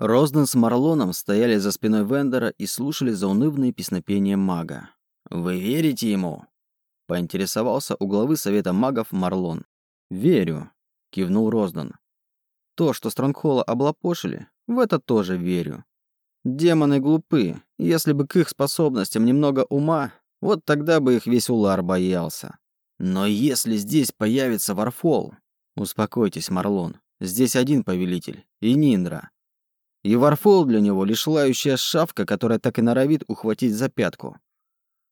Розден с Марлоном стояли за спиной Вендера и слушали заунывные песнопения мага. «Вы верите ему?» — поинтересовался у главы Совета магов Марлон. «Верю», — кивнул Розден. «То, что Стронгхолла облапошили, в это тоже верю. Демоны глупы, если бы к их способностям немного ума, вот тогда бы их весь Улар боялся. Но если здесь появится Варфол... Успокойтесь, Марлон, здесь один повелитель, и Ниндра. И Варфол для него лишь лающая шавка, которая так и норовит ухватить за пятку.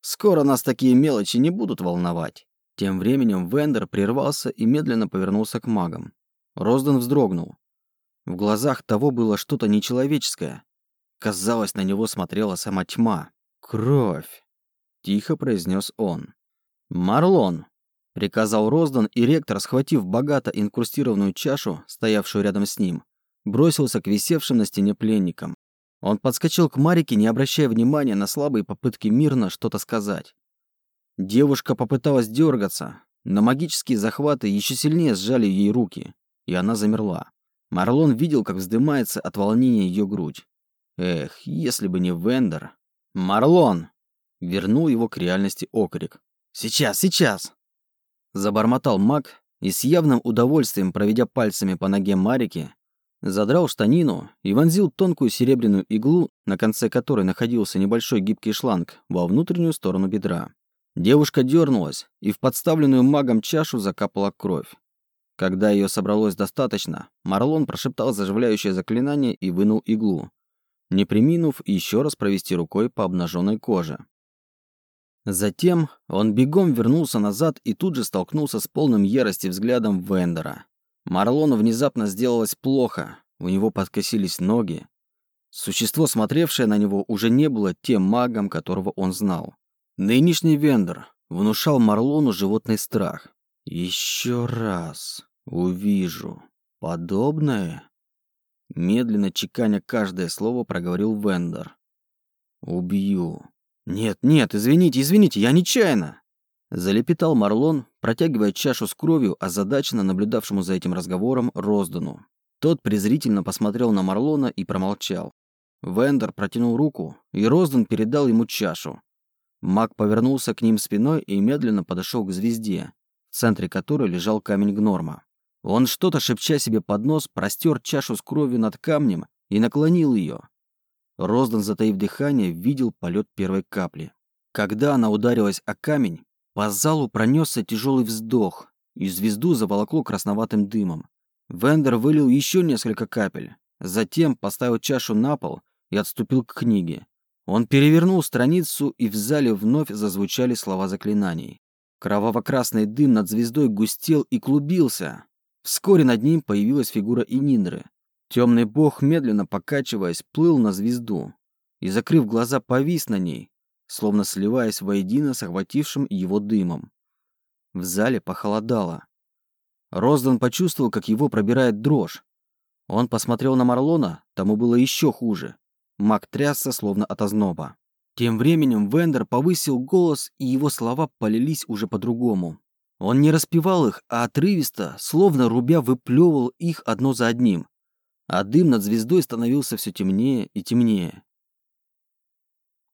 Скоро нас такие мелочи не будут волновать. Тем временем Вендер прервался и медленно повернулся к магам. Розден вздрогнул. В глазах того было что-то нечеловеческое. Казалось, на него смотрела сама тьма. «Кровь!» — тихо произнес он. «Марлон!» — приказал Роздан, и ректор, схватив богато инкрустированную чашу, стоявшую рядом с ним, бросился к висевшим на стене пленникам. Он подскочил к Марике, не обращая внимания на слабые попытки мирно что-то сказать. Девушка попыталась дергаться, но магические захваты еще сильнее сжали ей руки, и она замерла. Марлон видел, как вздымается от волнения ее грудь. Эх, если бы не Вендер. «Марлон!» Вернул его к реальности окрик. «Сейчас, сейчас!» Забормотал маг и с явным удовольствием, проведя пальцами по ноге Марики, Задрал штанину и вонзил тонкую серебряную иглу, на конце которой находился небольшой гибкий шланг, во внутреннюю сторону бедра. Девушка дернулась, и в подставленную магом чашу закапала кровь. Когда ее собралось достаточно, Марлон прошептал заживляющее заклинание и вынул иглу, не приминув еще раз провести рукой по обнаженной коже. Затем он бегом вернулся назад и тут же столкнулся с полным ярости взглядом Вендера. Марлону внезапно сделалось плохо, у него подкосились ноги. Существо, смотревшее на него, уже не было тем магом, которого он знал. Нынешний вендор внушал Марлону животный страх. «Еще раз увижу подобное...» Медленно чеканя каждое слово проговорил Вендор. «Убью». «Нет, нет, извините, извините, я нечаянно!» Залепетал Марлон, протягивая чашу с кровью, озадаченно наблюдавшему за этим разговором Роздану. Тот презрительно посмотрел на Марлона и промолчал. Вендер протянул руку, и Роздан передал ему чашу. Маг повернулся к ним спиной и медленно подошел к звезде, в центре которой лежал камень Гнорма. Он что-то шепча себе под нос, простер чашу с кровью над камнем и наклонил ее. Роздан, затаив дыхание, видел полет первой капли. Когда она ударилась о камень, по залу пронесся тяжелый вздох, и звезду заволокло красноватым дымом. Вендер вылил еще несколько капель, затем поставил чашу на пол и отступил к книге. Он перевернул страницу, и в зале вновь зазвучали слова заклинаний. Кроваво-красный дым над звездой густел и клубился. Вскоре над ним появилась фигура Ининдры. Темный бог, медленно покачиваясь, плыл на звезду и, закрыв глаза, повис на ней, словно сливаясь воедино с охватившим его дымом. В зале похолодало. Роздан почувствовал, как его пробирает дрожь. Он посмотрел на Марлона, тому было еще хуже. Маг трясся, словно от озноба. Тем временем Вендер повысил голос, и его слова полились уже по-другому. Он не распевал их, а отрывисто, словно рубя, выплевывал их одно за одним. А дым над звездой становился все темнее и темнее.